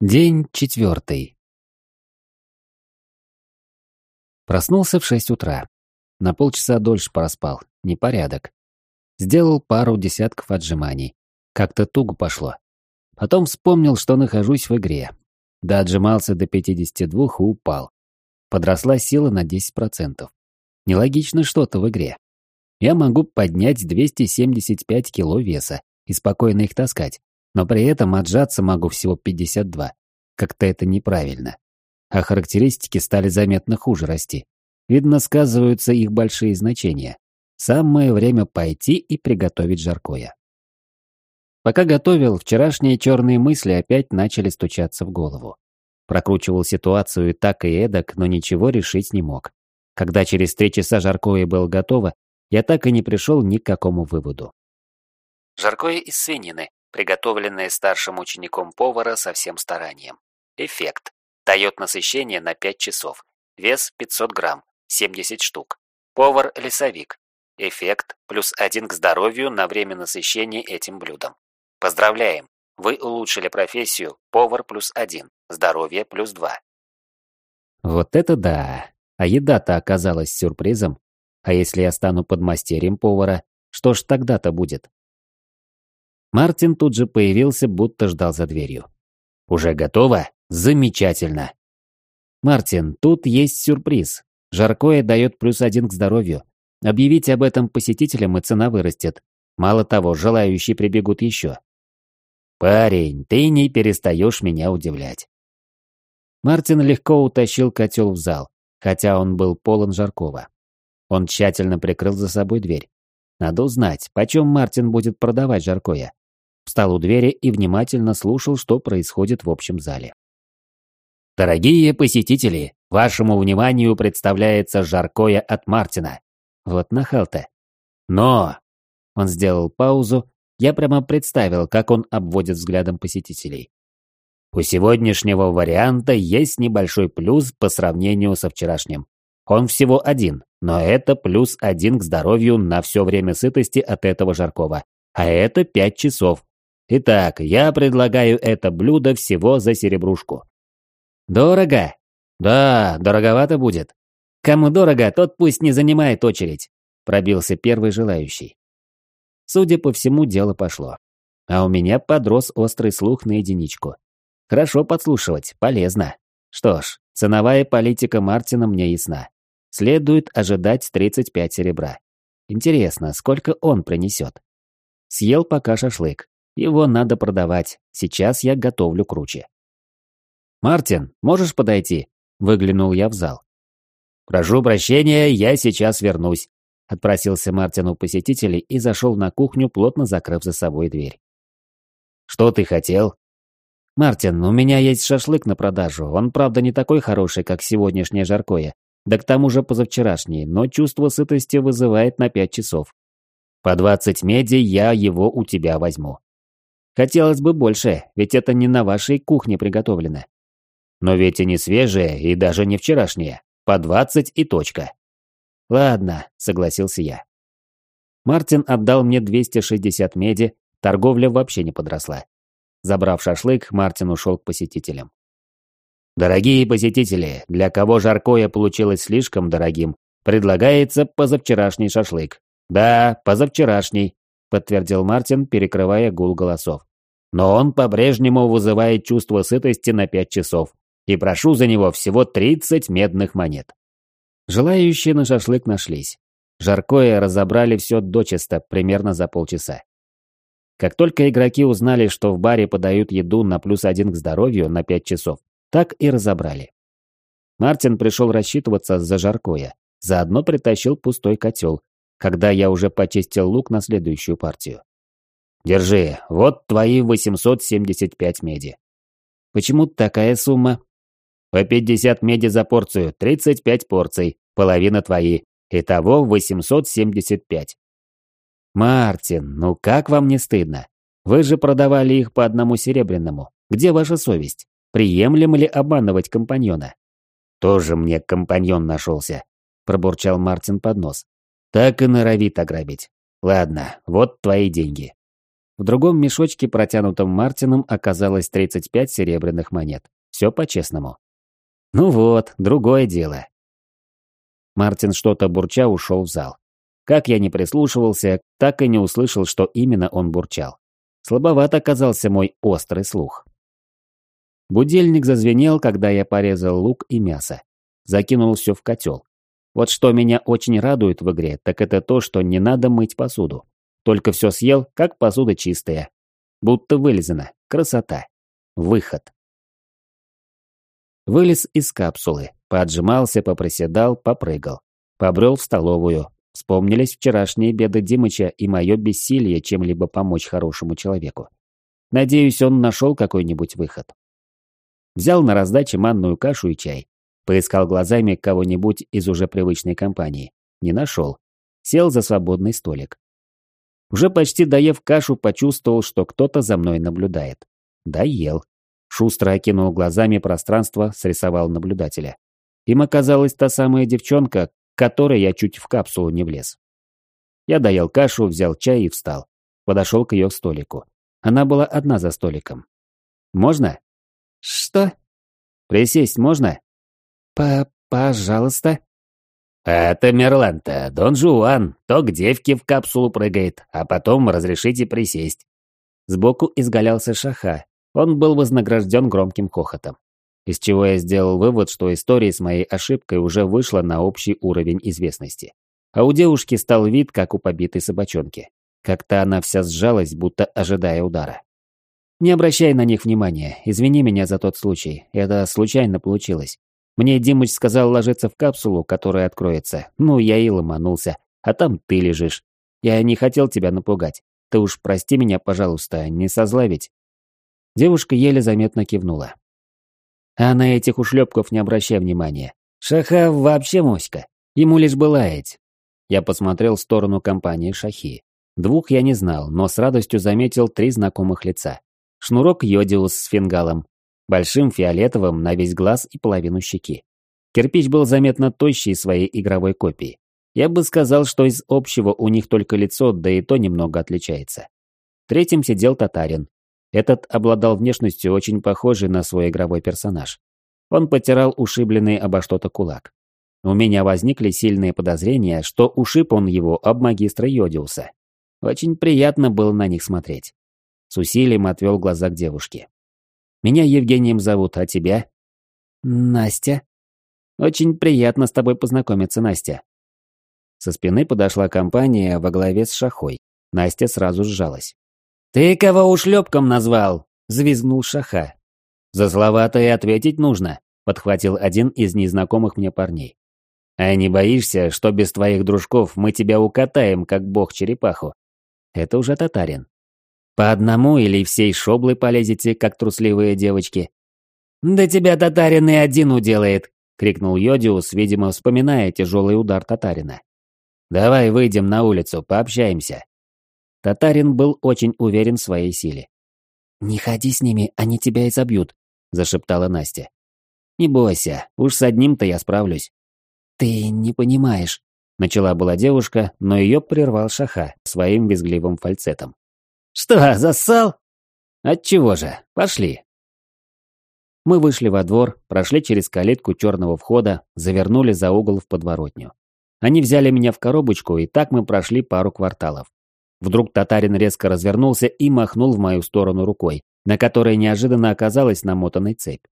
День четвертый. Проснулся в шесть утра. На полчаса дольше проспал. Непорядок. Сделал пару десятков отжиманий. Как-то туго пошло. Потом вспомнил, что нахожусь в игре. Да отжимался до 52 и упал. Подросла сила на 10%. Нелогично что-то в игре. Я могу поднять 275 кило веса и спокойно их таскать, но при этом отжаться могу всего 52. Как-то это неправильно. А характеристики стали заметно хуже расти. Видно, сказываются их большие значения. Самое время пойти и приготовить жаркое. Пока готовил, вчерашние черные мысли опять начали стучаться в голову. Прокручивал ситуацию и так и эдак, но ничего решить не мог. Когда через три часа жаркое было готово, я так и не пришел ни к какому выводу. Жаркое из свинины, приготовленное старшим учеником повара со всем старанием. Эффект. Дает насыщение на 5 часов. Вес 500 грамм, 70 штук. Повар-лесовик. Эффект плюс один к здоровью на время насыщения этим блюдом. Поздравляем! Вы улучшили профессию повар плюс один, здоровье плюс два. Вот это да! А еда-то оказалась сюрпризом. А если я стану подмастерьем повара, что ж тогда-то будет? Мартин тут же появился, будто ждал за дверью. «Уже готово? Замечательно!» «Мартин, тут есть сюрприз. Жаркое дает плюс один к здоровью. Объявите об этом посетителям, и цена вырастет. Мало того, желающие прибегут еще». «Парень, ты не перестаешь меня удивлять». Мартин легко утащил котел в зал, хотя он был полон жаркого. Он тщательно прикрыл за собой дверь. Надо узнать, почем Мартин будет продавать жаркое. Встал у двери и внимательно слушал, что происходит в общем зале. Дорогие посетители, вашему вниманию представляется жаркое от Мартина. Вот нахал-то. Но... Он сделал паузу, я прямо представил, как он обводит взглядом посетителей. У сегодняшнего варианта есть небольшой плюс по сравнению со вчерашним. Он всего один, но это плюс один к здоровью на все время сытости от этого жаркого. А это пять часов. Итак, я предлагаю это блюдо всего за серебрушку. Дорого? Да, дороговато будет. Кому дорого, тот пусть не занимает очередь. Пробился первый желающий. Судя по всему, дело пошло. А у меня подрос острый слух на единичку. Хорошо подслушивать, полезно. Что ж, ценовая политика Мартина мне ясна. Следует ожидать 35 серебра. Интересно, сколько он принесет? Съел пока шашлык. Его надо продавать. Сейчас я готовлю круче. «Мартин, можешь подойти?» Выглянул я в зал. «Прошу прощения, я сейчас вернусь», — отпросился Мартин у посетителей и зашел на кухню, плотно закрыв за собой дверь. «Что ты хотел?» «Мартин, у меня есть шашлык на продажу. Он, правда, не такой хороший, как сегодняшнее жаркое, да к тому же позавчерашний, но чувство сытости вызывает на пять часов. По двадцать меди я его у тебя возьму. Хотелось бы больше, ведь это не на вашей кухне приготовлено. Но ведь и не свежее, и даже не вчерашнее. По двадцать и точка. Ладно, согласился я. Мартин отдал мне 260 меди, торговля вообще не подросла. Забрав шашлык, Мартин ушел к посетителям. Дорогие посетители, для кого жаркое получилось слишком дорогим, предлагается позавчерашний шашлык. Да, позавчерашний, подтвердил Мартин, перекрывая гул голосов. Но он по-прежнему вызывает чувство сытости на пять часов. И прошу за него всего 30 медных монет. Желающие на шашлык нашлись. Жаркое разобрали все дочисто, примерно за полчаса. Как только игроки узнали, что в баре подают еду на плюс один к здоровью на пять часов, так и разобрали. Мартин пришел рассчитываться за жаркое, заодно притащил пустой котел, когда я уже почистил лук на следующую партию. «Держи, вот твои 875 меди». «Почему такая сумма?» «По 50 меди за порцию, 35 порций, половина твои. Итого 875». «Мартин, ну как вам не стыдно? Вы же продавали их по одному серебряному. Где ваша совесть?» Приемлемо ли обманывать компаньона? Тоже мне компаньон нашелся, пробурчал Мартин под нос. Так и норовит ограбить. Ладно, вот твои деньги. В другом мешочке, протянутом Мартином, оказалось 35 серебряных монет. Все по-честному. Ну вот, другое дело. Мартин что-то бурча ушел в зал. Как я не прислушивался, так и не услышал, что именно он бурчал. Слабоват оказался мой острый слух. Будильник зазвенел, когда я порезал лук и мясо. Закинул все в котел. Вот что меня очень радует в игре, так это то, что не надо мыть посуду. Только все съел, как посуда чистая. Будто вылезано. Красота. Выход. Вылез из капсулы, поотжимался, попроседал, попрыгал. Побрел в столовую. Вспомнились вчерашние беды Димыча и мое бессилие чем-либо помочь хорошему человеку. Надеюсь, он нашел какой-нибудь выход. Взял на раздаче манную кашу и чай. Поискал глазами кого-нибудь из уже привычной компании. Не нашел. Сел за свободный столик. Уже почти доев кашу, почувствовал, что кто-то за мной наблюдает. Доел. Шустро окинул глазами пространство, срисовал наблюдателя. Им оказалась та самая девчонка, которой я чуть в капсулу не влез. Я доел кашу, взял чай и встал. Подошел к ее столику. Она была одна за столиком. «Можно?» «Что?» «Присесть можно?» По «Пожалуйста». «Это Мерланта, Дон Жуан, то к девке в капсулу прыгает, а потом разрешите присесть». Сбоку изгалялся Шаха. Он был вознагражден громким хохотом. Из чего я сделал вывод, что история с моей ошибкой уже вышла на общий уровень известности. А у девушки стал вид, как у побитой собачонки. Как-то она вся сжалась, будто ожидая удара. Не обращай на них внимания, извини меня за тот случай, это случайно получилось. Мне Димыч сказал ложиться в капсулу, которая откроется. Ну, я и ломанулся. А там ты лежишь. Я не хотел тебя напугать. Ты уж прости меня, пожалуйста, не созлавить. Девушка еле заметно кивнула. А на этих ушлепков не обращай внимания. Шаха вообще моська. Ему лишь бы лаять. Я посмотрел в сторону компании Шахи. Двух я не знал, но с радостью заметил три знакомых лица. Шнурок Йодиус с фингалом, большим фиолетовым на весь глаз и половину щеки. Кирпич был заметно тощий своей игровой копией. Я бы сказал, что из общего у них только лицо, да и то немного отличается. Третьим сидел татарин. Этот обладал внешностью очень похожей на свой игровой персонаж. Он потирал ушибленный обо что-то кулак. У меня возникли сильные подозрения, что ушиб он его об магистра Йодиуса. Очень приятно было на них смотреть. С усилием отвел глаза к девушке. Меня Евгением зовут, а тебя? Настя. Очень приятно с тобой познакомиться, Настя. Со спины подошла компания во главе с Шахой. Настя сразу сжалась. «Ты кого ушлепком назвал?» – взвизгнул Шаха. «За слова-то и ответить нужно», – подхватил один из незнакомых мне парней. «А не боишься, что без твоих дружков мы тебя укатаем, как бог-черепаху?» Это уже татарин. По одному или всей шоблы полезете, как трусливые девочки? Да тебя татарин и один уделает, крикнул Йодиус, видимо, вспоминая тяжелый удар татарина. Давай выйдем на улицу, пообщаемся. Татарин был очень уверен в своей силе. «Не ходи с ними, они тебя изобьют», – зашептала Настя. «Не бойся, уж с одним-то я справлюсь». «Ты не понимаешь», – начала была девушка, но ее прервал Шаха своим визгливым фальцетом. «Что, зассал?» «Отчего же? Пошли». Мы вышли во двор, прошли через калитку черного входа, завернули за угол в подворотню. Они взяли меня в коробочку, и так мы прошли пару кварталов. Вдруг татарин резко развернулся и махнул в мою сторону рукой, на которой неожиданно оказалась намотанная цепь.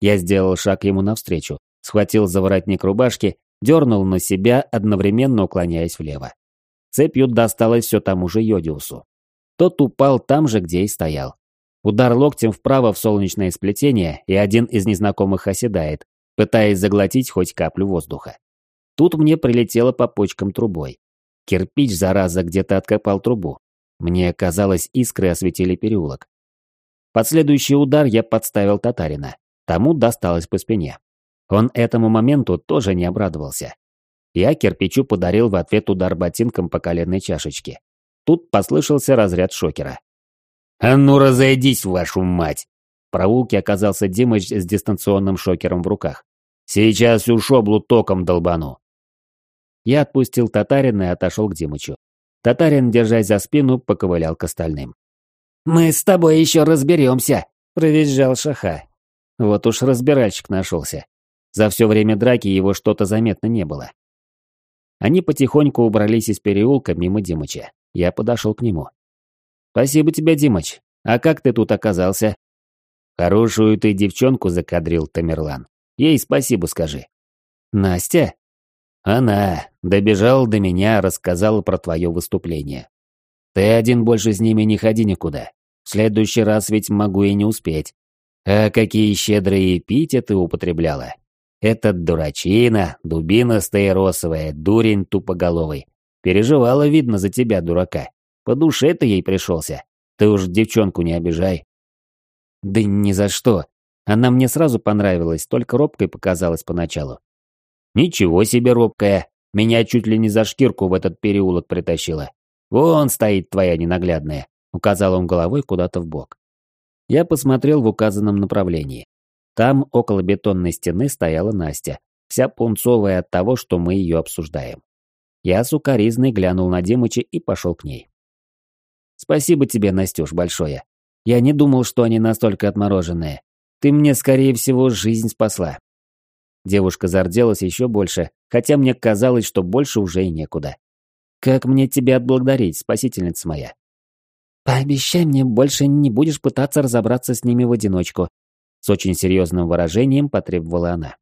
Я сделал шаг ему навстречу, схватил за воротник рубашки, дернул на себя, одновременно уклоняясь влево. Цепью досталось все тому же Йодиусу. Тот упал там же, где и стоял. Удар локтем вправо в солнечное сплетение, и один из незнакомых оседает, пытаясь заглотить хоть каплю воздуха. Тут мне прилетело по почкам трубой. Кирпич, зараза, где-то откопал трубу. Мне казалось, искры осветили переулок. Под следующий удар я подставил татарина. Тому досталось по спине. Он этому моменту тоже не обрадовался. Я кирпичу подарил в ответ удар ботинком по коленной чашечке. Тут послышался разряд шокера. «А ну разойдись, вашу мать!» В проулке оказался Димыч с дистанционным шокером в руках. «Сейчас всю шоблу током долбану!» Я отпустил татарина и отошел к Димычу. Татарин, держась за спину, поковылял к остальным. «Мы с тобой еще разберемся», — провизжал Шаха. Вот уж разбиральщик нашелся. За все время драки его что-то заметно не было. Они потихоньку убрались из переулка мимо Димыча. Я подошел к нему. «Спасибо тебе, Димыч. А как ты тут оказался?» «Хорошую ты девчонку закадрил, Тамерлан. Ей спасибо скажи». «Настя?» «Она. Добежала до меня, рассказала про твое выступление. Ты один больше с ними не ходи никуда. В следующий раз ведь могу и не успеть. А какие щедрые эпитеты употребляла. Этот дурачина, дубина стаиросовая, дурень тупоголовый. Переживала, видно, за тебя, дурака. По душе ты ей пришелся. Ты уж девчонку не обижай. Да ни за что. Она мне сразу понравилась, только робкой показалась поначалу. Ничего себе робкая. Меня чуть ли не за шкирку в этот переулок притащила. «Вон стоит твоя ненаглядная», — указал он головой куда-то в бок. Я посмотрел в указанном направлении. Там, около бетонной стены, стояла Настя, вся пунцовая от того, что мы ее обсуждаем. Я сукоризной глянул на Димыча и пошел к ней. «Спасибо тебе, Настюш, большое. Я не думал, что они настолько отмороженные. Ты мне, скорее всего, жизнь спасла». Девушка зарделась еще больше, хотя мне казалось, что больше уже и некуда. Как мне тебя отблагодарить, спасительница моя? Пообещай мне, больше не будешь пытаться разобраться с ними в одиночку. С очень серьезным выражением потребовала она.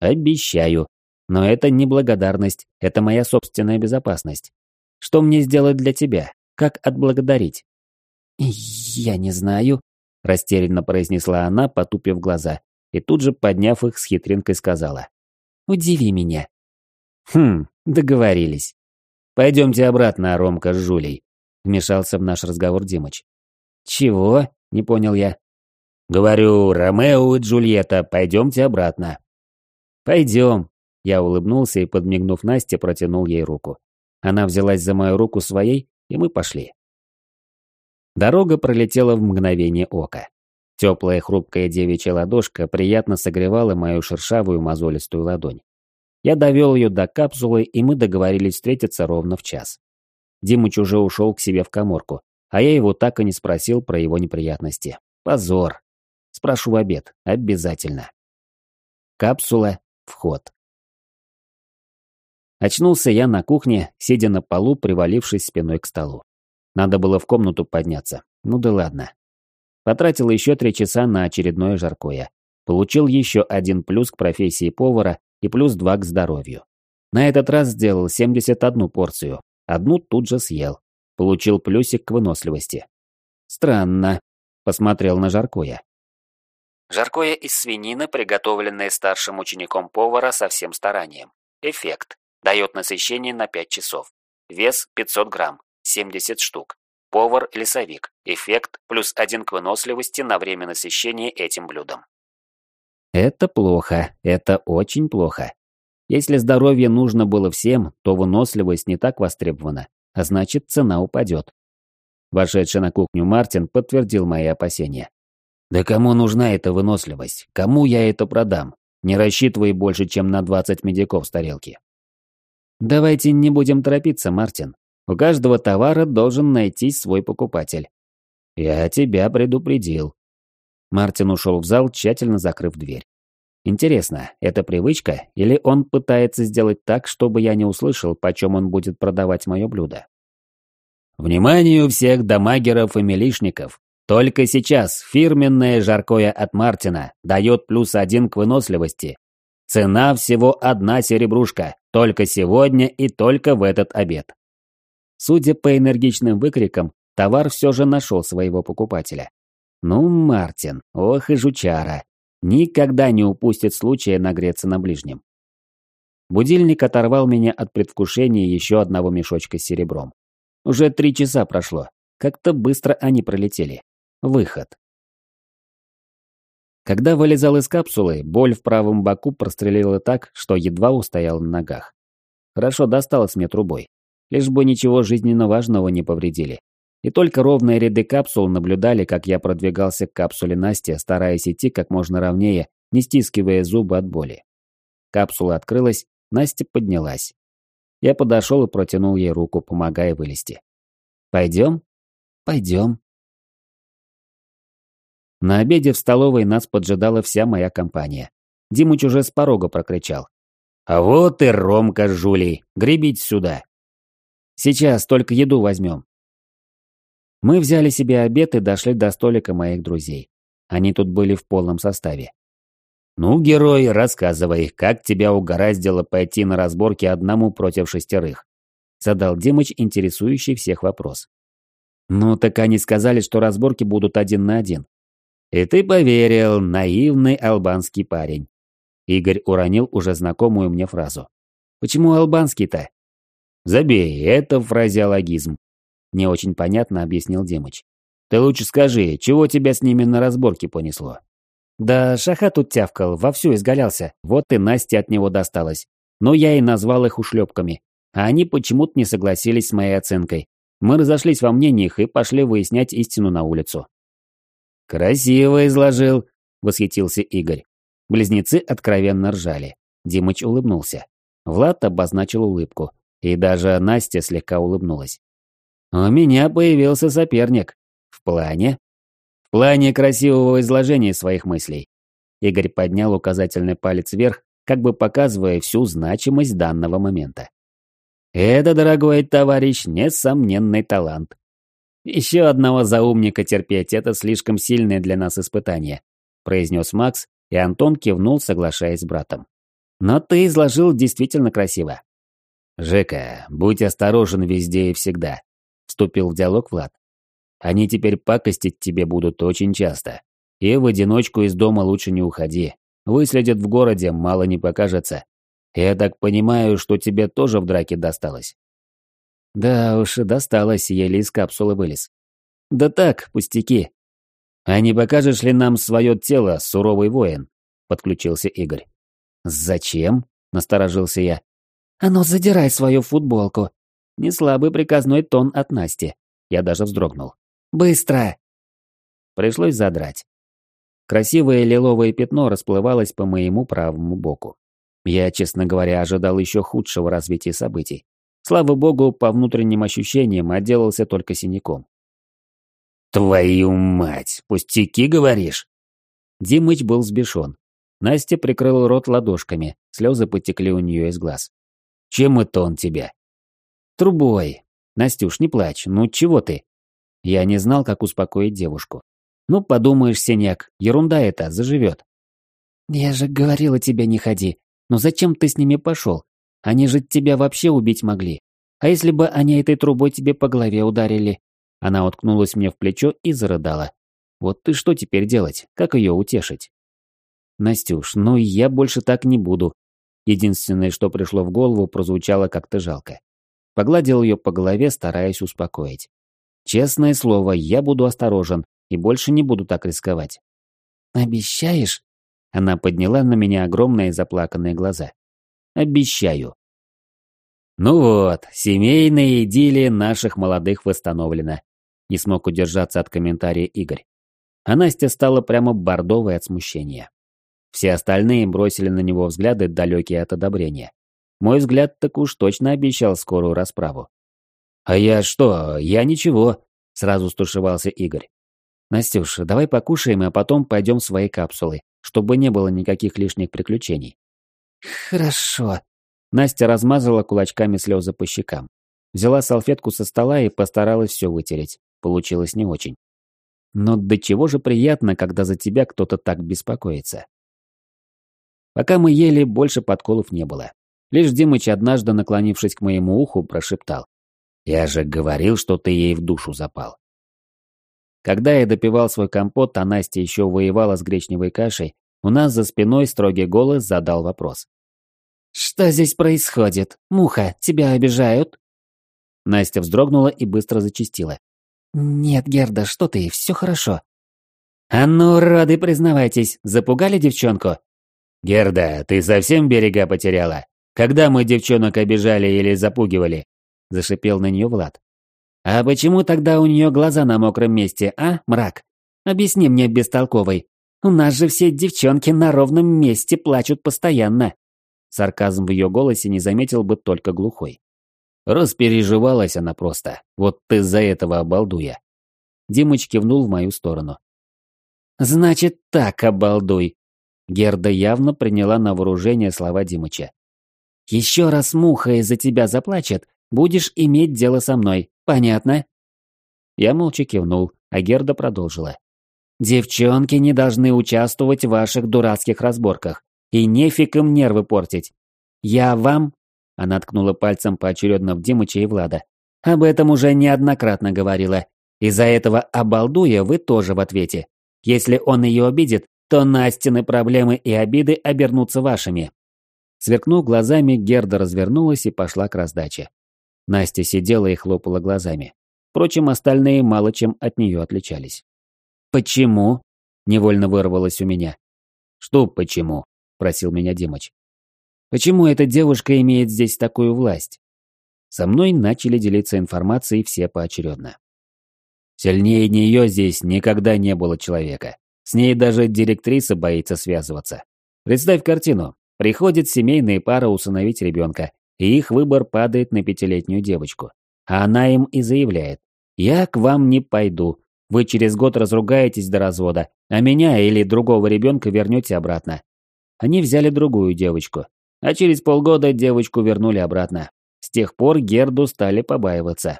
Обещаю. Но это не благодарность, это моя собственная безопасность. Что мне сделать для тебя? Как отблагодарить? Я не знаю, растерянно произнесла она, потупив глаза, и тут же, подняв их с хитринкой, сказала. Удиви меня. Хм, договорились. «Пойдемте обратно, Ромка с Жулей», — вмешался в наш разговор Димыч. «Чего?» — не понял я. «Говорю, Ромео и Джульетта, пойдемте обратно». «Пойдем», — я улыбнулся и, подмигнув Насте, протянул ей руку. Она взялась за мою руку своей, и мы пошли. Дорога пролетела в мгновение ока. Теплая хрупкая девичья ладошка приятно согревала мою шершавую мозолистую ладонь. Я довел ее до капсулы, и мы договорились встретиться ровно в час. Димыч уже ушел к себе в коморку, а я его так и не спросил про его неприятности. Позор. Спрошу в обед. Обязательно. Капсула. Вход. Очнулся я на кухне, сидя на полу, привалившись спиной к столу. Надо было в комнату подняться. Ну да ладно. Потратил еще три часа на очередное жаркое. Получил еще один плюс к профессии повара и плюс 2 к здоровью. На этот раз сделал 71 порцию, одну тут же съел. Получил плюсик к выносливости. Странно. Посмотрел на жаркое. Жаркое из свинины, приготовленное старшим учеником повара со всем старанием. Эффект. Дает насыщение на 5 часов. Вес 500 грамм, 70 штук. Повар-лесовик. Эффект плюс один к выносливости на время насыщения этим блюдом. Это плохо, это очень плохо. Если здоровье нужно было всем, то выносливость не так востребована, а значит цена упадет. Вошедший на кухню Мартин подтвердил мои опасения. «Да кому нужна эта выносливость? Кому я это продам? Не рассчитывай больше, чем на 20 медиков с тарелки». «Давайте не будем торопиться, Мартин. У каждого товара должен найтись свой покупатель». «Я тебя предупредил», Мартин ушел в зал, тщательно закрыв дверь. Интересно, это привычка, или он пытается сделать так, чтобы я не услышал, почем он будет продавать мое блюдо? Вниманию всех дамагеров и милишников! Только сейчас фирменное жаркое от Мартина дает плюс один к выносливости. Цена всего одна серебрушка, только сегодня и только в этот обед. Судя по энергичным выкрикам, товар все же нашел своего покупателя. Ну, Мартин, ох и жучара. Никогда не упустит случая нагреться на ближнем. Будильник оторвал меня от предвкушения еще одного мешочка с серебром. Уже три часа прошло. Как-то быстро они пролетели. Выход. Когда вылезал из капсулы, боль в правом боку прострелила так, что едва устоял на ногах. Хорошо досталось мне трубой. Лишь бы ничего жизненно важного не повредили. И только ровные ряды капсул наблюдали, как я продвигался к капсуле Насти, стараясь идти как можно ровнее, не стискивая зубы от боли. Капсула открылась, Настя поднялась. Я подошел и протянул ей руку, помогая вылезти. «Пойдем?» «Пойдем», На обеде в столовой нас поджидала вся моя компания. Димыч уже с порога прокричал. «А вот и Ромка с Жулей, гребите сюда!» «Сейчас только еду возьмем». Мы взяли себе обед и дошли до столика моих друзей. Они тут были в полном составе. «Ну, герой, рассказывай, как тебя угораздило пойти на разборки одному против шестерых?» Задал Димыч интересующий всех вопрос. «Ну, так они сказали, что разборки будут один на один». «И ты поверил, наивный албанский парень». Игорь уронил уже знакомую мне фразу. «Почему албанский-то?» «Забей, это фразеологизм», – не очень понятно объяснил Димыч. «Ты лучше скажи, чего тебя с ними на разборке понесло?» Да Шаха тут тявкал, вовсю изгалялся, вот и Насте от него досталось. Но я и назвал их ушлепками. А они почему-то не согласились с моей оценкой. Мы разошлись во мнениях и пошли выяснять истину на улицу. «Красиво изложил», — восхитился Игорь. Близнецы откровенно ржали. Димыч улыбнулся. Влад обозначил улыбку. И даже Настя слегка улыбнулась. «У меня появился соперник. В плане?» плане красивого изложения своих мыслей. Игорь поднял указательный палец вверх, как бы показывая всю значимость данного момента. Это, дорогой товарищ, несомненный талант. Еще одного заумника терпеть – это слишком сильное для нас испытание, произнес Макс, и Антон кивнул, соглашаясь с братом. Но ты изложил действительно красиво. Жека, будь осторожен везде и всегда, вступил в диалог Влад. Они теперь пакостить тебе будут очень часто. И в одиночку из дома лучше не уходи. Выследят в городе, мало не покажется. Я так понимаю, что тебе тоже в драке досталось. Да уж, досталось, еле из капсулы вылез. Да так, пустяки. А не покажешь ли нам свое тело, суровый воин? Подключился Игорь. Зачем? Насторожился я. А ну задирай свою футболку. Не слабый приказной тон от Насти. Я даже вздрогнул. Быстро!» Пришлось задрать. Красивое лиловое пятно расплывалось по моему правому боку. Я, честно говоря, ожидал еще худшего развития событий. Слава богу, по внутренним ощущениям отделался только синяком. «Твою мать! Пустяки, говоришь?» Димыч был сбешен. Настя прикрыла рот ладошками, слезы потекли у нее из глаз. «Чем это он тебя?» «Трубой. Настюш, не плачь, ну чего ты?» Я не знал, как успокоить девушку. Ну, подумаешь, синяк, ерунда это, заживет. Я же говорила тебе не ходи. Но зачем ты с ними пошел? Они же тебя вообще убить могли. А если бы они этой трубой тебе по голове ударили? Она уткнулась мне в плечо и зарыдала. Вот ты что теперь делать? Как ее утешить? Настюш, ну я больше так не буду. Единственное, что пришло в голову, прозвучало как-то жалко. Погладил ее по голове, стараясь успокоить. Честное слово, я буду осторожен и больше не буду так рисковать. Обещаешь? Она подняла на меня огромные заплаканные глаза. Обещаю. Ну вот, семейная идиллия наших молодых восстановлена. Не смог удержаться от комментария Игорь. А Настя стала прямо бордовой от смущения. Все остальные бросили на него взгляды, далекие от одобрения. Мой взгляд так уж точно обещал скорую расправу. «А я что? Я ничего», — сразу стушевался Игорь. «Настюша, давай покушаем, а потом пойдем в свои капсулы, чтобы не было никаких лишних приключений». «Хорошо». Настя размазала кулачками слезы по щекам. Взяла салфетку со стола и постаралась все вытереть. Получилось не очень. Но до чего же приятно, когда за тебя кто-то так беспокоится. Пока мы ели, больше подколов не было. Лишь Димыч, однажды наклонившись к моему уху, прошептал. Я же говорил, что ты ей в душу запал. Когда я допивал свой компот, а Настя еще воевала с гречневой кашей, у нас за спиной строгий голос задал вопрос. «Что здесь происходит? Муха, тебя обижают?» Настя вздрогнула и быстро зачистила. «Нет, Герда, что ты, все хорошо». «А ну, роды, признавайтесь, запугали девчонку?» «Герда, ты совсем берега потеряла? Когда мы девчонок обижали или запугивали? зашипел на нее Влад. «А почему тогда у нее глаза на мокром месте, а, мрак? Объясни мне, бестолковый. У нас же все девчонки на ровном месте плачут постоянно». Сарказм в ее голосе не заметил бы только глухой. Распереживалась она просто. Вот из-за этого обалдуя. Димыч кивнул в мою сторону. «Значит так, обалдуй!» Герда явно приняла на вооружение слова Димыча. «Еще раз муха из-за тебя заплачет, будешь иметь дело со мной, понятно?» Я молча кивнул, а Герда продолжила. «Девчонки не должны участвовать в ваших дурацких разборках, и нефиг им нервы портить. Я вам...» Она ткнула пальцем поочередно в Димыча и Влада. «Об этом уже неоднократно говорила. Из-за этого обалдуя вы тоже в ответе. Если он ее обидит, то Настины проблемы и обиды обернутся вашими. Сверкнув глазами, Герда развернулась и пошла к раздаче. Настя сидела и хлопала глазами. Впрочем, остальные мало чем от нее отличались. «Почему?» – невольно вырвалось у меня. «Что почему?» – просил меня Димыч. «Почему эта девушка имеет здесь такую власть?» Со мной начали делиться информацией все поочередно. Сильнее нее здесь никогда не было человека. С ней даже директриса боится связываться. Представь картину. Приходит семейная пара усыновить ребенка, и их выбор падает на пятилетнюю девочку. А она им и заявляет. «Я к вам не пойду. Вы через год разругаетесь до развода, а меня или другого ребенка вернете обратно». Они взяли другую девочку. А через полгода девочку вернули обратно. С тех пор Герду стали побаиваться.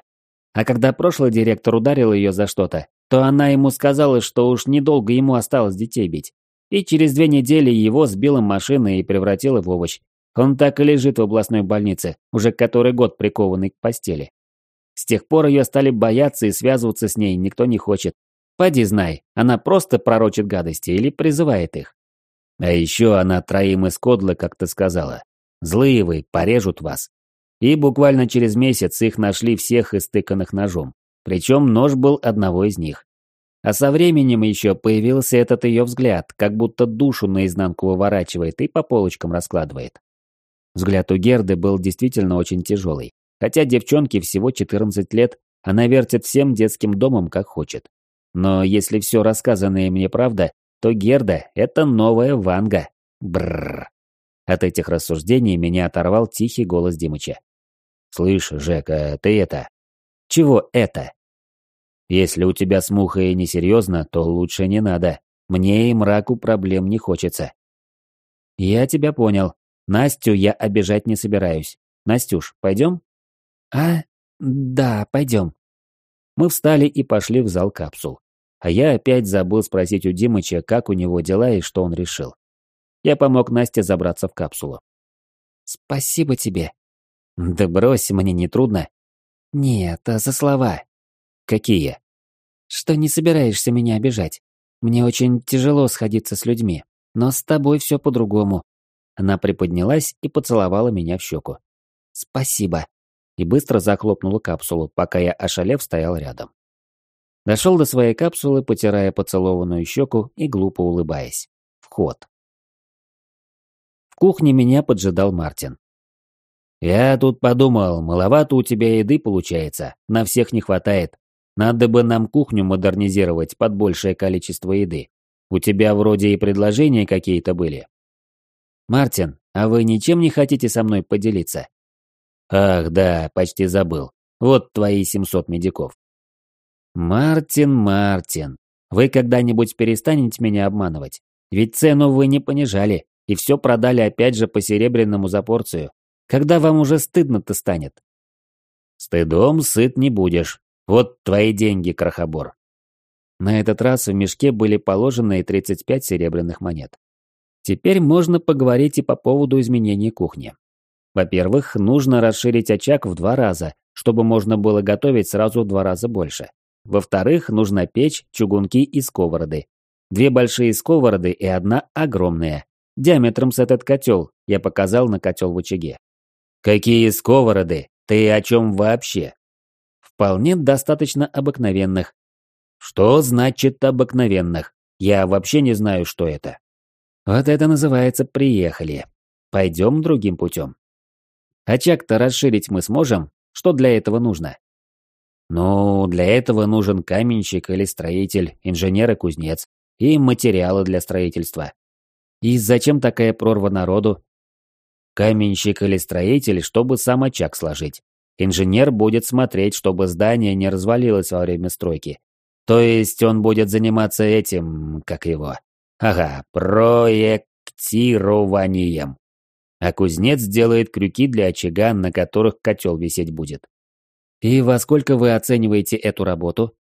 А когда прошлый директор ударил ее за что-то, то она ему сказала, что уж недолго ему осталось детей бить. И через две недели его сбила машина и превратила в овощ. Он так и лежит в областной больнице, уже который год прикованный к постели. С тех пор ее стали бояться и связываться с ней никто не хочет. Поди знай, она просто пророчит гадости или призывает их. А еще она троим из Кодла как-то сказала. «Злые вы, порежут вас. И буквально через месяц их нашли всех истыканных ножом. Причем нож был одного из них. А со временем еще появился этот ее взгляд, как будто душу наизнанку выворачивает и по полочкам раскладывает. Взгляд у Герды был действительно очень тяжелый. Хотя девчонке всего 14 лет, она вертит всем детским домом как хочет. Но если все рассказанное мне правда, то Герда – это новая Ванга. Бррр. От этих рассуждений меня оторвал тихий голос Димыча. «Слышь, Жека, ты это...» «Чего это?» «Если у тебя с мухой несерьезно, то лучше не надо. Мне и мраку проблем не хочется». «Я тебя понял. Настю я обижать не собираюсь. Настюш, пойдем?» «А, да, пойдем». Мы встали и пошли в зал капсул. А я опять забыл спросить у Димыча, как у него дела и что он решил. Я помог Насте забраться в капсулу. «Спасибо тебе», да брось, мне не трудно. Нет, а за слова. Какие? Что не собираешься меня обижать. Мне очень тяжело сходиться с людьми, но с тобой все по-другому. Она приподнялась и поцеловала меня в щеку. Спасибо. И быстро захлопнула капсулу, пока я, ошалев, стоял рядом. Дошел до своей капсулы, потирая поцелованную щеку и глупо улыбаясь. Вход. В кухне меня поджидал Мартин. «Я тут подумал, маловато у тебя еды получается, на всех не хватает. Надо бы нам кухню модернизировать под большее количество еды. У тебя вроде и предложения какие-то были». «Мартин, а вы ничем не хотите со мной поделиться?» «Ах, да, почти забыл. Вот твои 700 медиков». «Мартин, Мартин, вы когда-нибудь перестанете меня обманывать? Ведь цену вы не понижали, и все продали опять же по серебряному за порцию. Когда вам уже стыдно-то станет? Стыдом сыт не будешь. Вот твои деньги, крохобор. На этот раз в мешке были положены 35 серебряных монет. Теперь можно поговорить и по поводу изменений кухни. Во-первых, нужно расширить очаг в два раза, чтобы можно было готовить сразу в два раза больше. Во-вторых, нужна печь, чугунки и сковороды. Две большие сковороды и одна огромная. Диаметром с этот котел, я показал на котел в очаге. Какие сковороды? Ты о чем вообще? Вполне достаточно обыкновенных. Что значит обыкновенных? Я вообще не знаю, что это. Вот это называется «приехали». Пойдем другим путем. Очаг-то расширить мы сможем? Что для этого нужно? Ну, для этого нужен каменщик или строитель, инженер и кузнец. И материалы для строительства. И зачем такая прорва народу? Каменщик или строитель, чтобы сам очаг сложить. Инженер будет смотреть, чтобы здание не развалилось во время стройки. То есть он будет заниматься этим, как его? Ага, проектированием. А кузнец делает крюки для очага, на которых котел висеть будет. И во сколько вы оцениваете эту работу?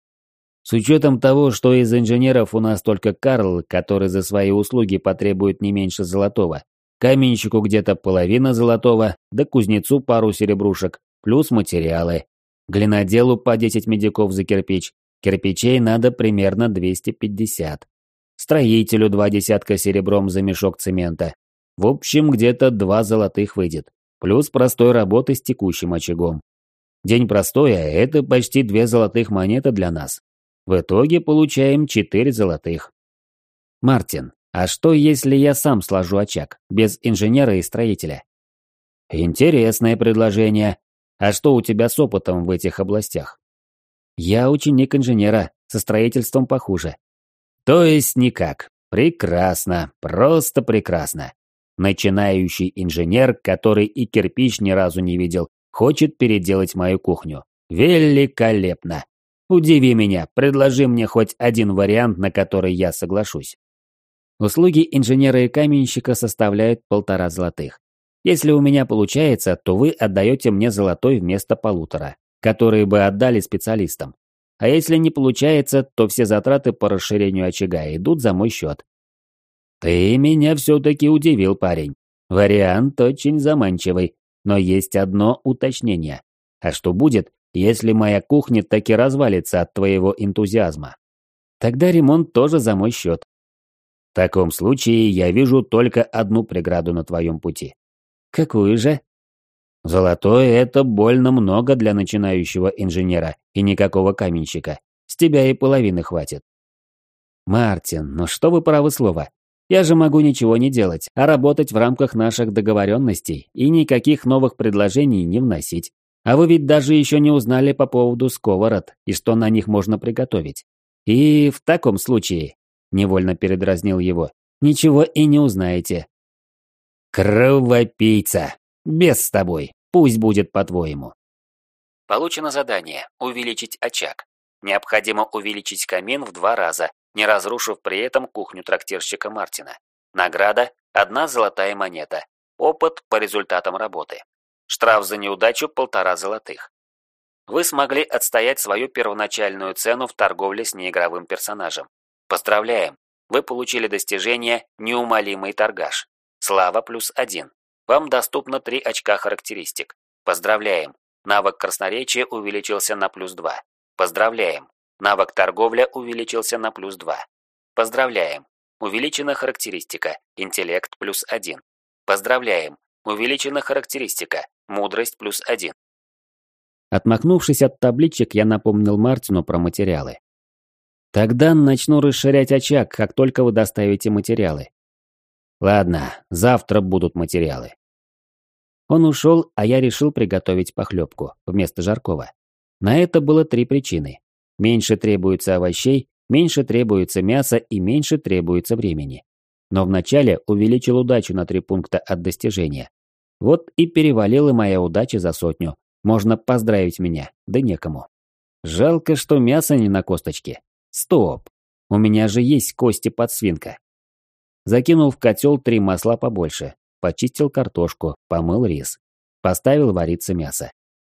С учетом того, что из инженеров у нас только Карл, который за свои услуги потребует не меньше золотого, каменщику где-то половина золотого, да кузнецу пару серебрушек, плюс материалы. Глиноделу по 10 медиков за кирпич, кирпичей надо примерно 250. Строителю два десятка серебром за мешок цемента. В общем, где-то два золотых выйдет, плюс простой работы с текущим очагом. День простоя – это почти две золотых монеты для нас, в итоге получаем 4 золотых. Мартин, а что если я сам сложу очаг, без инженера и строителя? Интересное предложение. А что у тебя с опытом в этих областях? Я ученик инженера, со строительством похуже. То есть никак. Прекрасно, просто прекрасно. Начинающий инженер, который и кирпич ни разу не видел, хочет переделать мою кухню. Великолепно. Удиви меня, предложи мне хоть один вариант, на который я соглашусь. Услуги инженера и каменщика составляют полтора золотых. Если у меня получается, то вы отдаете мне золотой вместо полутора, которые бы отдали специалистам. А если не получается, то все затраты по расширению очага идут за мой счет. Ты меня все-таки удивил, парень. Вариант очень заманчивый, но есть одно уточнение. А что будет, если моя кухня таки развалится от твоего энтузиазма. Тогда ремонт тоже за мой счет. В таком случае я вижу только одну преграду на твоем пути. Какую же? Золотое – это больно много для начинающего инженера и никакого каменщика. С тебя и половины хватит. Мартин, ну что вы правы слова. Я же могу ничего не делать, а работать в рамках наших договоренностей и никаких новых предложений не вносить. А вы ведь даже еще не узнали по поводу сковород и что на них можно приготовить. И в таком случае, невольно передразнил его, ничего и не узнаете. Кровопийца! Без с тобой, пусть будет по-твоему. Получено задание «Увеличить очаг». Необходимо увеличить камин в два раза, не разрушив при этом кухню трактирщика Мартина. Награда – одна золотая монета. Опыт по результатам работы. Штраф за неудачу – полтора золотых. Вы смогли отстоять свою первоначальную цену в торговле с неигровым персонажем. Поздравляем! Вы получили достижение «Неумолимый торгаш». Слава плюс один. Вам доступно три очка характеристик. Поздравляем! Навык красноречия увеличился на плюс два. Поздравляем! Навык торговля увеличился на плюс два. Поздравляем! Увеличена характеристика «Интеллект плюс один. Поздравляем! Увеличена характеристика Мудрость плюс один. Отмахнувшись от табличек, я напомнил Мартину про материалы. Тогда начну расширять очаг, как только вы доставите материалы. Ладно, завтра будут материалы. Он ушел, а я решил приготовить похлебку вместо жаркого. На это было три причины. Меньше требуется овощей, меньше требуется мяса и меньше требуется времени. Но вначале увеличил удачу на три пункта от достижения, вот и перевалила моя удача за сотню. Можно поздравить меня, да некому. Жалко, что мясо не на косточке. Стоп! У меня же есть кости под свинка. Закинул в котел три масла побольше, почистил картошку, помыл рис. Поставил вариться мясо.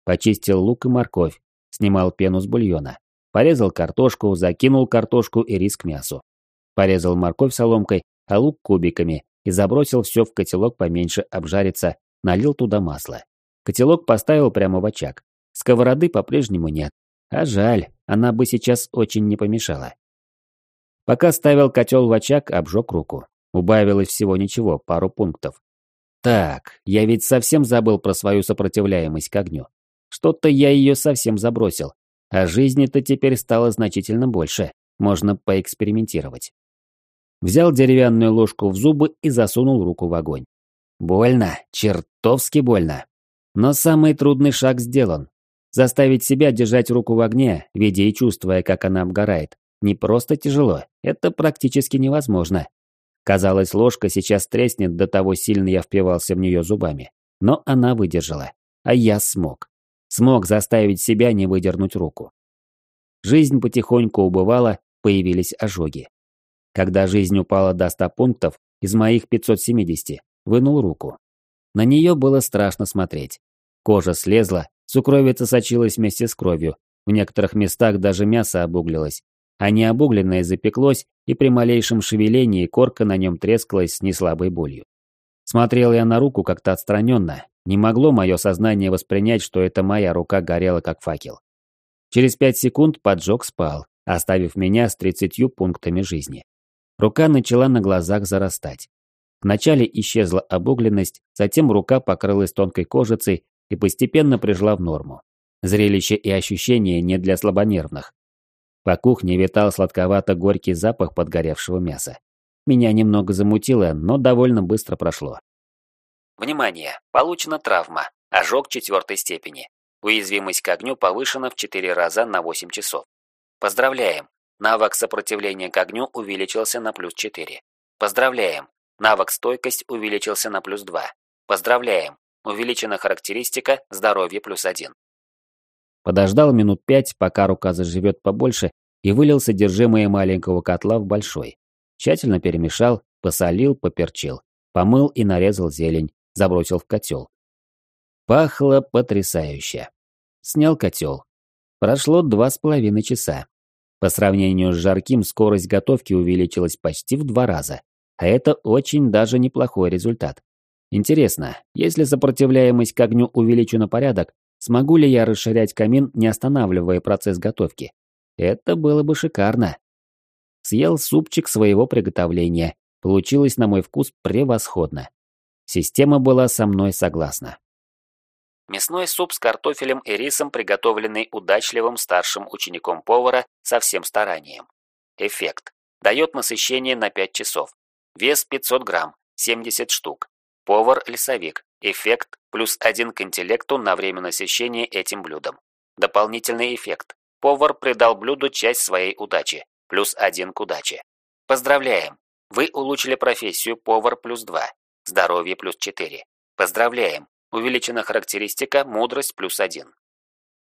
Почистил лук и морковь, снимал пену с бульона. Порезал картошку, закинул картошку и рис к мясу. Порезал морковь соломкой, а лук кубиками и забросил все в котелок поменьше обжариться, налил туда масло. Котелок поставил прямо в очаг. Сковороды по-прежнему нет. А жаль, она бы сейчас очень не помешала. Пока ставил котел в очаг, обжег руку. Убавилось всего ничего, пару пунктов. Так, я ведь совсем забыл про свою сопротивляемость к огню. Что-то я ее совсем забросил. А жизни-то теперь стало значительно больше. Можно поэкспериментировать. Взял деревянную ложку в зубы и засунул руку в огонь. Больно, чертовски больно. Но самый трудный шаг сделан. Заставить себя держать руку в огне, видя и чувствуя, как она обгорает, не просто тяжело, это практически невозможно. Казалось, ложка сейчас треснет, до того сильно я впивался в нее зубами. Но она выдержала. А я смог. Смог заставить себя не выдернуть руку. Жизнь потихоньку убывала, появились ожоги. Когда жизнь упала до 100 пунктов из моих 570, вынул руку. На нее было страшно смотреть. Кожа слезла, сукровица сочилась вместе с кровью, в некоторых местах даже мясо обуглилось, а необугленное запеклось, и при малейшем шевелении корка на нем трескалась с неслабой болью. Смотрел я на руку как-то отстраненно, не могло мое сознание воспринять, что эта моя рука горела как факел. Через пять секунд поджог спал, оставив меня с тридцатью пунктами жизни. Рука начала на глазах зарастать. Вначале исчезла обугленность, затем рука покрылась тонкой кожицей и постепенно пришла в норму. Зрелище и ощущение не для слабонервных. По кухне витал сладковато-горький запах подгоревшего мяса. Меня немного замутило, но довольно быстро прошло. Внимание! Получена травма. Ожог четвертой степени. Уязвимость к огню повышена в 4 раза на 8 часов. Поздравляем! Навык сопротивления к огню увеличился на плюс 4. Поздравляем! Навык стойкость увеличился на плюс 2. Поздравляем! Увеличена характеристика здоровье плюс 1. Подождал минут пять, пока рука заживет побольше, и вылил содержимое маленького котла в большой. Тщательно перемешал, посолил, поперчил, помыл и нарезал зелень, забросил в котел. Пахло потрясающе. Снял котел. Прошло два с половиной часа. По сравнению с жарким, скорость готовки увеличилась почти в два раза. А это очень даже неплохой результат. Интересно, если сопротивляемость к огню увеличу на порядок, Смогу ли я расширять камин, не останавливая процесс готовки? Это было бы шикарно. Съел супчик своего приготовления. Получилось, на мой вкус, превосходно. Система была со мной согласна. Мясной суп с картофелем и рисом, приготовленный удачливым старшим учеником повара со всем старанием. Эффект. Дает насыщение на 5 часов. Вес 500 грамм, 70 штук. Повар-лесовик. Эффект плюс один к интеллекту на время насыщения этим блюдом. Дополнительный эффект. Повар придал блюду часть своей удачи. Плюс один к удаче. Поздравляем! Вы улучшили профессию повар плюс два. Здоровье плюс четыре. Поздравляем! Увеличена характеристика мудрость плюс один.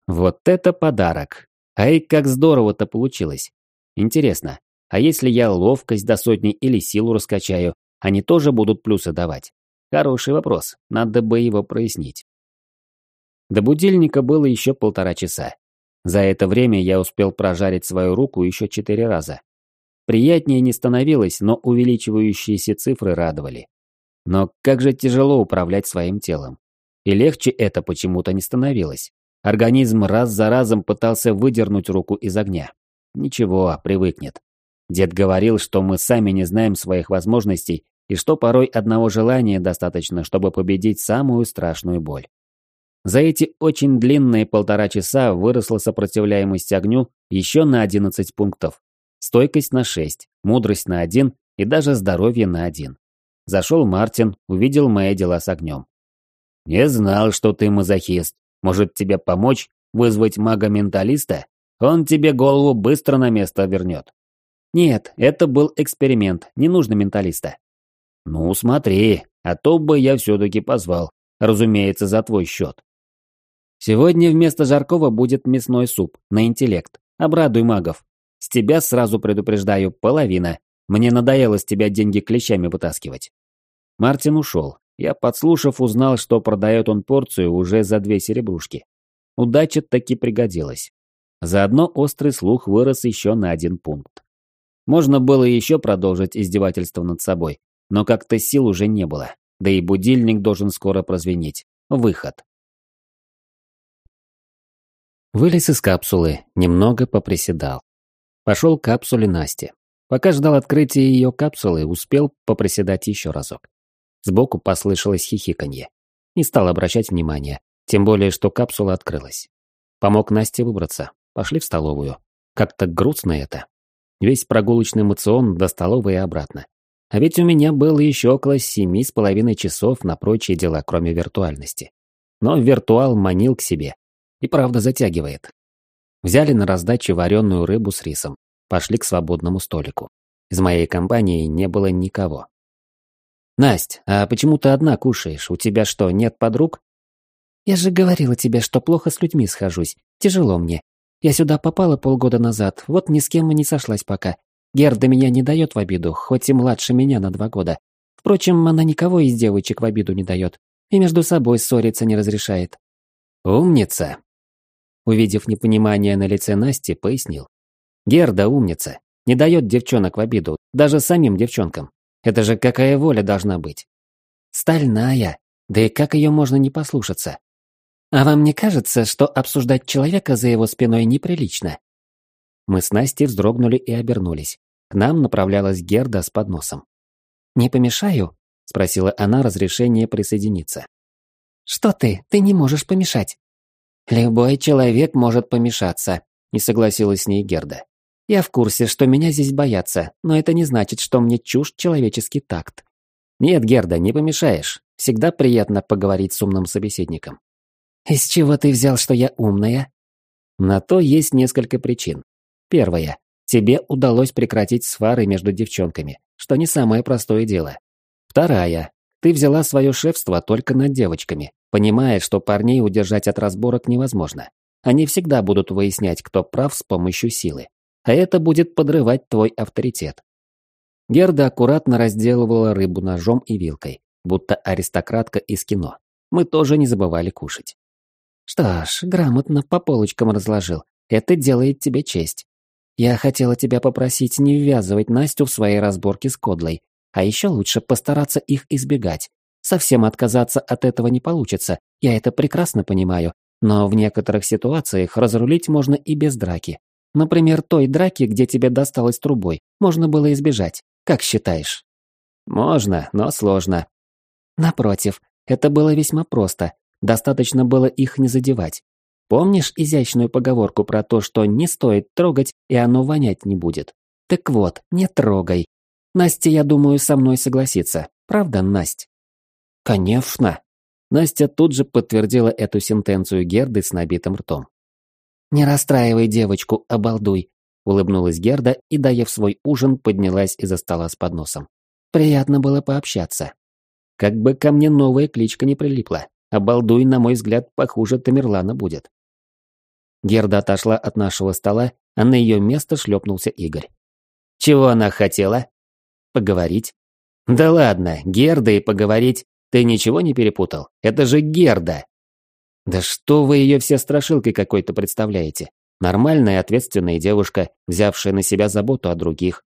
Вот это подарок! Ай, как здорово-то получилось! Интересно, а если я ловкость до сотни или силу раскачаю, они тоже будут плюсы давать? Хороший вопрос, надо бы его прояснить. До будильника было еще полтора часа. За это время я успел прожарить свою руку еще четыре раза. Приятнее не становилось, но увеличивающиеся цифры радовали. Но как же тяжело управлять своим телом. И легче это почему-то не становилось. Организм раз за разом пытался выдернуть руку из огня. Ничего, привыкнет. Дед говорил, что мы сами не знаем своих возможностей и что порой одного желания достаточно, чтобы победить самую страшную боль. За эти очень длинные полтора часа выросла сопротивляемость огню еще на 11 пунктов, стойкость на 6, мудрость на 1 и даже здоровье на 1. Зашел Мартин, увидел мои дела с огнем. «Не знал, что ты мазохист. Может, тебе помочь вызвать мага-менталиста? Он тебе голову быстро на место вернет». «Нет, это был эксперимент, не нужно менталиста. «Ну, смотри, а то бы я все-таки позвал. Разумеется, за твой счет». «Сегодня вместо жаркого будет мясной суп, на интеллект. Обрадуй магов. С тебя сразу предупреждаю, половина. Мне надоело с тебя деньги клещами вытаскивать». Мартин ушел. Я, подслушав, узнал, что продает он порцию уже за две серебрушки. Удача таки пригодилась. Заодно острый слух вырос еще на один пункт. Можно было еще продолжить издевательство над собой, но как-то сил уже не было, да и будильник должен скоро прозвенеть. Выход. Вылез из капсулы, немного поприседал. Пошел к капсуле Насти. Пока ждал открытия ее капсулы, успел поприседать еще разок. Сбоку послышалось хихиканье. Не стал обращать внимания, тем более, что капсула открылась. Помог Насте выбраться. Пошли в столовую. Как-то грустно это. Весь прогулочный мацион до столовой и обратно. А ведь у меня было еще около семи с половиной часов на прочие дела, кроме виртуальности. Но виртуал манил к себе. И правда затягивает. Взяли на раздачу вареную рыбу с рисом. Пошли к свободному столику. Из моей компании не было никого. «Насть, а почему ты одна кушаешь? У тебя что, нет подруг?» «Я же говорила тебе, что плохо с людьми схожусь. Тяжело мне. Я сюда попала полгода назад, вот ни с кем и не сошлась пока. Герда меня не дает в обиду, хоть и младше меня на два года. Впрочем, она никого из девочек в обиду не дает. И между собой ссориться не разрешает. Умница. Увидев непонимание на лице Насти, пояснил. Герда умница. Не дает девчонок в обиду, даже самим девчонкам. Это же какая воля должна быть. Стальная. Да и как ее можно не послушаться? А вам не кажется, что обсуждать человека за его спиной неприлично? Мы с Настей вздрогнули и обернулись. К нам направлялась Герда с подносом. «Не помешаю?» – спросила она разрешение присоединиться. «Что ты? Ты не можешь помешать». «Любой человек может помешаться», – не согласилась с ней Герда. «Я в курсе, что меня здесь боятся, но это не значит, что мне чужд человеческий такт». «Нет, Герда, не помешаешь. Всегда приятно поговорить с умным собеседником». «Из чего ты взял, что я умная?» На то есть несколько причин. Первая. Тебе удалось прекратить свары между девчонками, что не самое простое дело. Вторая. Ты взяла свое шефство только над девочками, понимая, что парней удержать от разборок невозможно. Они всегда будут выяснять, кто прав с помощью силы. А это будет подрывать твой авторитет. Герда аккуратно разделывала рыбу ножом и вилкой, будто аристократка из кино. Мы тоже не забывали кушать. Что ж, грамотно по полочкам разложил. Это делает тебе честь. Я хотела тебя попросить не ввязывать Настю в свои разборки с Кодлой, а еще лучше постараться их избегать. Совсем отказаться от этого не получится, я это прекрасно понимаю, но в некоторых ситуациях разрулить можно и без драки. Например, той драки, где тебе досталось трубой, можно было избежать. Как считаешь? Можно, но сложно. Напротив, это было весьма просто. Достаточно было их не задевать. Помнишь изящную поговорку про то, что не стоит трогать, и оно вонять не будет? Так вот, не трогай. Настя, я думаю, со мной согласится. Правда, Настя? Конечно. Настя тут же подтвердила эту сентенцию Герды с набитым ртом. «Не расстраивай девочку, обалдуй», — улыбнулась Герда и, доев свой ужин, поднялась из-за стола с подносом. «Приятно было пообщаться». Как бы ко мне новая кличка не прилипла. Обалдуй, на мой взгляд, похуже Тамерлана будет. Герда отошла от нашего стола, а на ее место шлепнулся Игорь. Чего она хотела? Поговорить. Да ладно, Герда и поговорить. Ты ничего не перепутал? Это же Герда. Да что вы ее все страшилкой какой-то представляете? Нормальная, ответственная девушка, взявшая на себя заботу о других.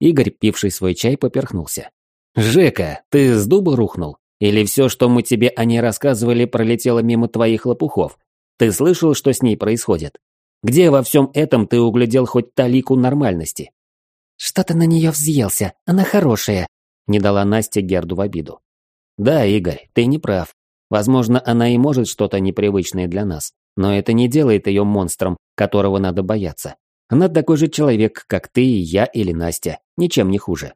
Игорь, пивший свой чай, поперхнулся. «Жека, ты с дуба рухнул? Или все, что мы тебе о ней рассказывали, пролетело мимо твоих лопухов? Ты слышал, что с ней происходит? Где во всем этом ты углядел хоть талику нормальности? Что ты на нее взъелся? Она хорошая. Не дала Настя Герду в обиду. Да, Игорь, ты не прав. Возможно, она и может что-то непривычное для нас, но это не делает ее монстром, которого надо бояться. Она такой же человек, как ты, я или Настя, ничем не хуже.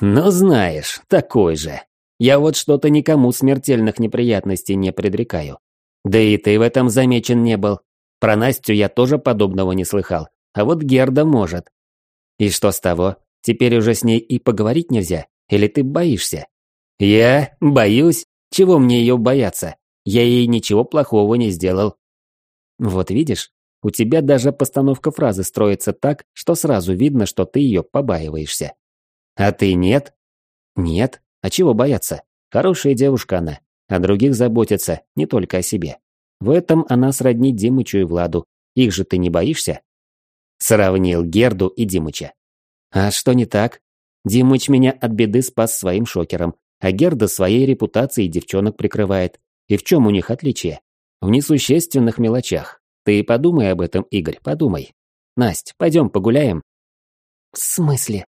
Но знаешь, такой же. Я вот что-то никому смертельных неприятностей не предрекаю. Да и ты в этом замечен не был. Про Настю я тоже подобного не слыхал, а вот Герда может. И что с того? Теперь уже с ней и поговорить нельзя? Или ты боишься? Я боюсь? Чего мне ее бояться? Я ей ничего плохого не сделал. Вот видишь, у тебя даже постановка фразы строится так, что сразу видно, что ты ее побаиваешься. А ты нет? Нет. А чего бояться? Хорошая девушка она, о других заботится, не только о себе. В этом она сродни Димычу и Владу. Их же ты не боишься? Сравнил Герду и Димыча. А что не так? Димыч меня от беды спас своим шокером, а Герда своей репутацией девчонок прикрывает. И в чем у них отличие? В несущественных мелочах. Ты подумай об этом, Игорь, подумай. Насть, пойдем погуляем. В смысле?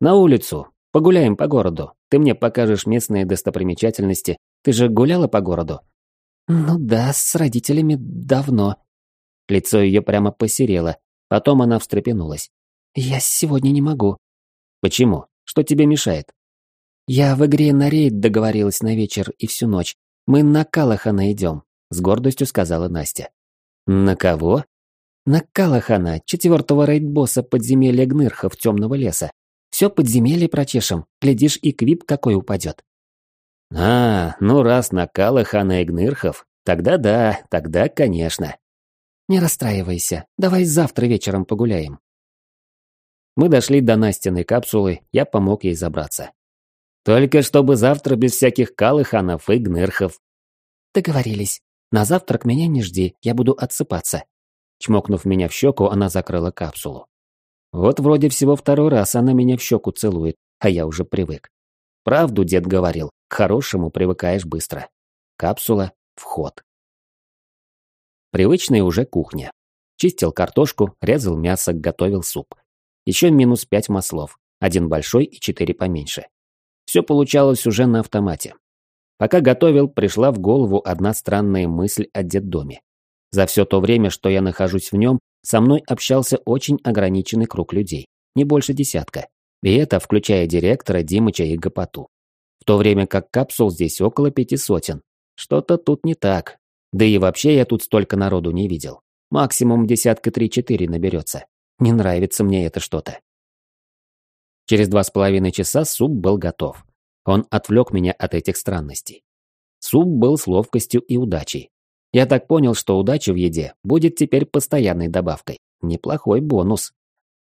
На улицу. Погуляем по городу. Ты мне покажешь местные достопримечательности. Ты же гуляла по городу?» «Ну да, с родителями давно». Лицо ее прямо посерело. Потом она встрепенулась. «Я сегодня не могу». «Почему? Что тебе мешает?» «Я в игре на рейд договорилась на вечер и всю ночь. Мы на Калахана идем», — с гордостью сказала Настя. «На кого?» «На Калахана, четвертого рейд-босса подземелья Гнырхов темного леса. Все подземелье прочешем, глядишь, и квип какой упадет. А, ну раз накала хана Игнырхов, тогда да, тогда конечно. Не расстраивайся, давай завтра вечером погуляем. Мы дошли до Настиной капсулы, я помог ей забраться. Только чтобы завтра без всяких калыханов и гнырхов. Договорились. На завтрак меня не жди, я буду отсыпаться. Чмокнув меня в щеку, она закрыла капсулу. Вот вроде всего второй раз она меня в щеку целует, а я уже привык. Правду дед говорил, к хорошему привыкаешь быстро. Капсула, вход. Привычная уже кухня. Чистил картошку, резал мясо, готовил суп. Еще минус пять маслов, один большой и четыре поменьше. Все получалось уже на автомате. Пока готовил, пришла в голову одна странная мысль о детдоме. За все то время, что я нахожусь в нем, со мной общался очень ограниченный круг людей, не больше десятка. И это включая директора Димыча и Гопоту. В то время как капсул здесь около пяти сотен. Что-то тут не так, да и вообще я тут столько народу не видел. Максимум десятка три-четыре наберется. Не нравится мне это что-то. Через два с половиной часа суп был готов. Он отвлек меня от этих странностей. Суп был с ловкостью и удачей. Я так понял, что удача в еде будет теперь постоянной добавкой. Неплохой бонус.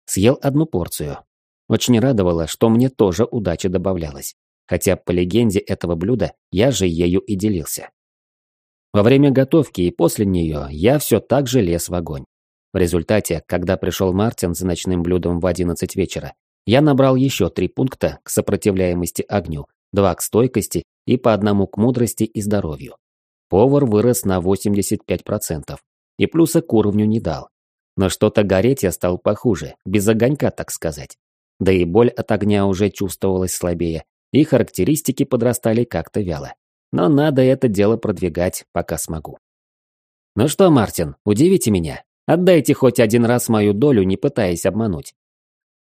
Съел одну порцию. Очень радовало, что мне тоже удача добавлялась. Хотя по легенде этого блюда я же ею и делился. Во время готовки и после нее я все так же лез в огонь. В результате, когда пришел Мартин за ночным блюдом в 11 вечера, я набрал еще три пункта к сопротивляемости огню, два к стойкости и по одному к мудрости и здоровью. Повар вырос на 85%, и плюса к уровню не дал. Но что-то гореть я стал похуже, без огонька, так сказать. Да и боль от огня уже чувствовалась слабее, и характеристики подрастали как-то вяло. Но надо это дело продвигать, пока смогу. Ну что, Мартин, удивите меня. Отдайте хоть один раз мою долю, не пытаясь обмануть.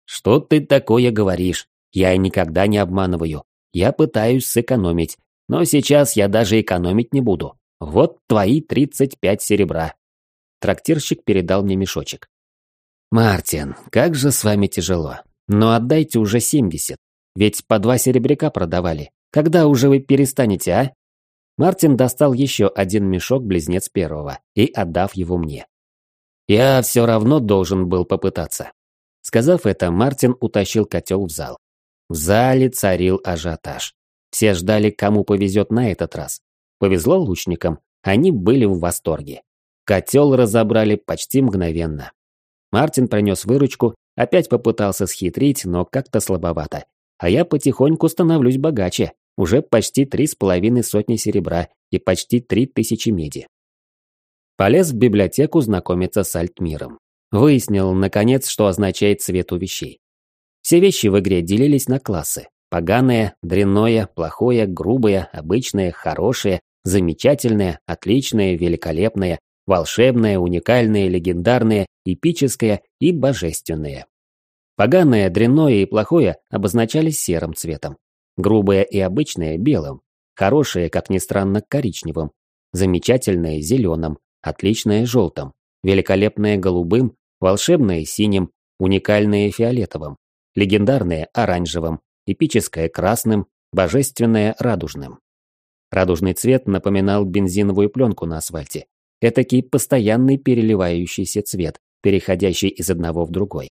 Что ты такое говоришь? Я никогда не обманываю. Я пытаюсь сэкономить. Но сейчас я даже экономить не буду. Вот твои 35 серебра. Трактирщик передал мне мешочек. Мартин, как же с вами тяжело. Но отдайте уже 70. Ведь по два серебряка продавали. Когда уже вы перестанете, а? Мартин достал еще один мешок-близнец первого и отдав его мне. Я все равно должен был попытаться. Сказав это, Мартин утащил котел в зал. В зале царил ажиотаж. Все ждали, кому повезет на этот раз. Повезло лучникам, они были в восторге. Котел разобрали почти мгновенно. Мартин принес выручку, опять попытался схитрить, но как-то слабовато. А я потихоньку становлюсь богаче уже почти три с половиной сотни серебра и почти три тысячи меди. Полез в библиотеку знакомиться с Альтмиром. Выяснил, наконец, что означает цвет у вещей. Все вещи в игре делились на классы. Поганое, дрянное, плохое, грубое, обычное, хорошее, замечательное, отличное, великолепное, волшебное, уникальное, легендарное, эпическое и божественное. Поганое, дрянное и плохое обозначались серым цветом. Грубое и обычное – белым. Хорошее, как ни странно, коричневым. Замечательное – зеленым. Отличное – желтым. Великолепное – голубым. Волшебное – синим. Уникальное – фиолетовым. Легендарное – оранжевым. Эпическое – красным. Божественное – радужным. Радужный цвет напоминал бензиновую пленку на асфальте. Этакий постоянный переливающийся цвет, переходящий из одного в другой.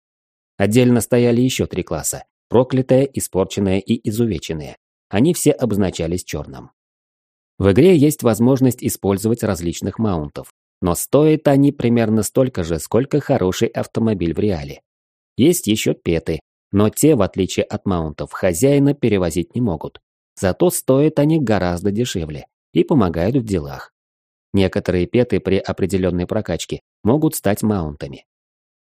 Отдельно стояли еще три класса проклятое, испорченное и изувеченное. Они все обозначались черным. В игре есть возможность использовать различных маунтов, но стоят они примерно столько же, сколько хороший автомобиль в реале. Есть еще петы, но те, в отличие от маунтов, хозяина перевозить не могут. Зато стоят они гораздо дешевле и помогают в делах. Некоторые петы при определенной прокачке могут стать маунтами.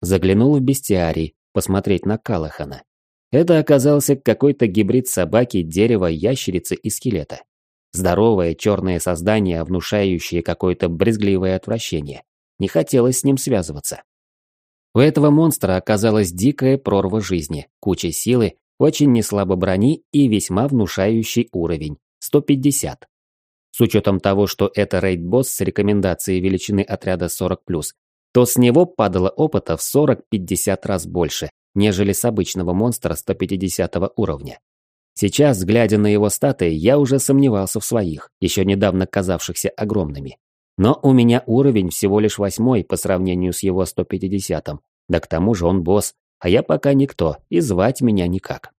Заглянул в бестиарий, посмотреть на Калахана. Это оказался какой-то гибрид собаки, дерева, ящерицы и скелета. Здоровое черное создание, внушающее какое-то брезгливое отвращение. Не хотелось с ним связываться. У этого монстра оказалась дикая прорва жизни, куча силы, очень неслабо брони и весьма внушающий уровень – 150. С учетом того, что это рейд-босс с рекомендацией величины отряда 40+, то с него падало опыта в 40-50 раз больше, нежели с обычного монстра 150 уровня. Сейчас, глядя на его статы, я уже сомневался в своих, еще недавно казавшихся огромными. Но у меня уровень всего лишь восьмой по сравнению с его 150-м. Да к тому же он босс, а я пока никто, и звать меня никак.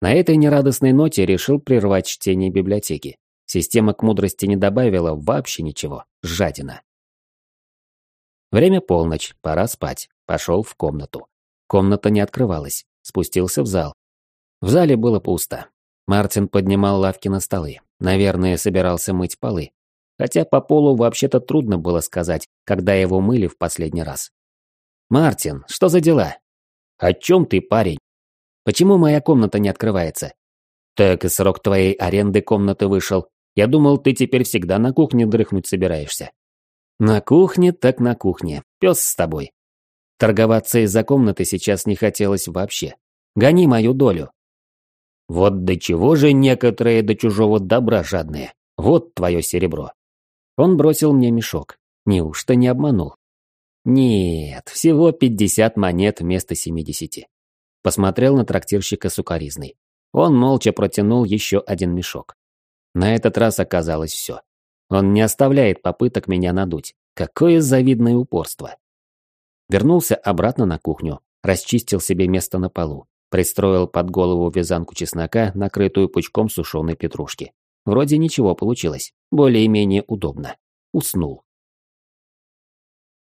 На этой нерадостной ноте решил прервать чтение библиотеки. Система к мудрости не добавила вообще ничего. Жадина. Время полночь, пора спать. Пошел в комнату. Комната не открывалась. Спустился в зал. В зале было пусто. Мартин поднимал лавки на столы. Наверное, собирался мыть полы. Хотя по полу вообще-то трудно было сказать, когда его мыли в последний раз. «Мартин, что за дела?» «О чем ты, парень?» «Почему моя комната не открывается?» «Так и срок твоей аренды комнаты вышел. Я думал, ты теперь всегда на кухне дрыхнуть собираешься». «На кухне, так на кухне. Пес с тобой». Торговаться из-за комнаты сейчас не хотелось вообще. «Гони мою долю». Вот до чего же некоторые до чужого добра жадные. Вот твое серебро. Он бросил мне мешок. Неужто не обманул? Нет, всего 50 монет вместо 70. Посмотрел на трактирщика сукаризной. Он молча протянул еще один мешок. На этот раз оказалось все. Он не оставляет попыток меня надуть. Какое завидное упорство. Вернулся обратно на кухню, расчистил себе место на полу, Пристроил под голову вязанку чеснока, накрытую пучком сушеной петрушки. Вроде ничего получилось. Более-менее удобно. Уснул.